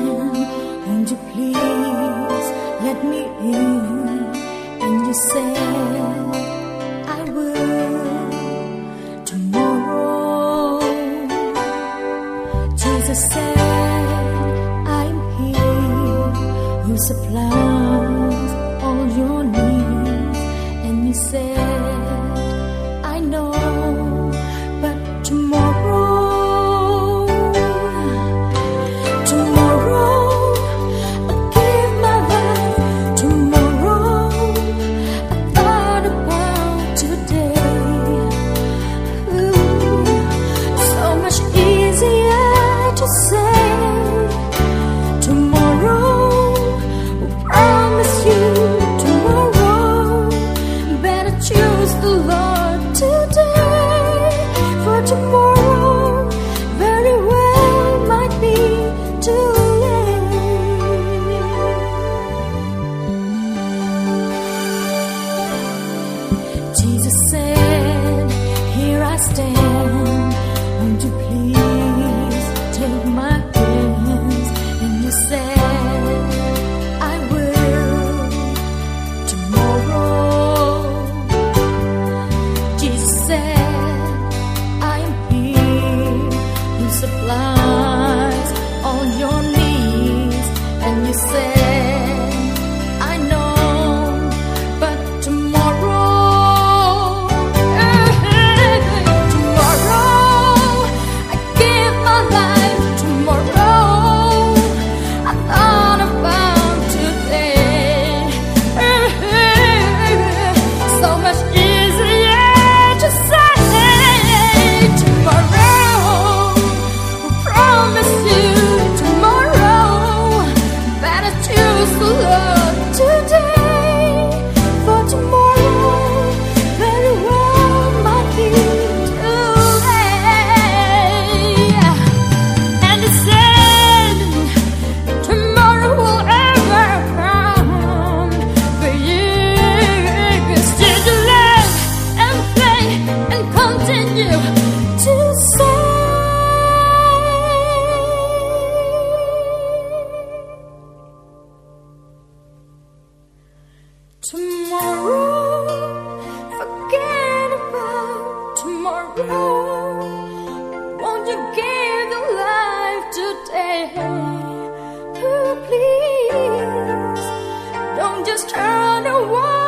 again. You please let me in? And you said, I will tomorrow. Jesus said, I'm here who supplies all your needs. And you said, the Lord today, for tomorrow very well might be too just trying to walk.